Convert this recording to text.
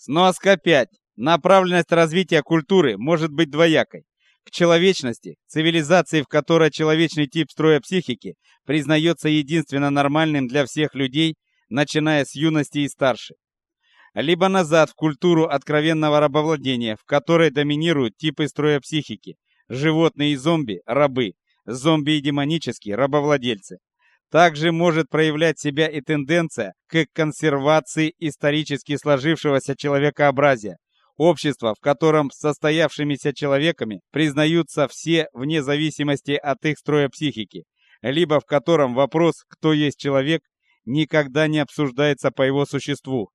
Сноска 5. Направленность развития культуры может быть двоякой. К человечности, цивилизации, в которой человечный тип строя психики признается единственно нормальным для всех людей, начиная с юности и старше. Либо назад в культуру откровенного рабовладения, в которой доминируют типы строя психики: животные и зомби рабы, зомби и демонические рабовладельцы. Также может проявлять себя и тенденция к консервации исторически сложившегося человекообразия, общества, в котором состоявшимися человеками признаются все вне зависимости от их строя психики, либо в котором вопрос, кто есть человек, никогда не обсуждается по его существу,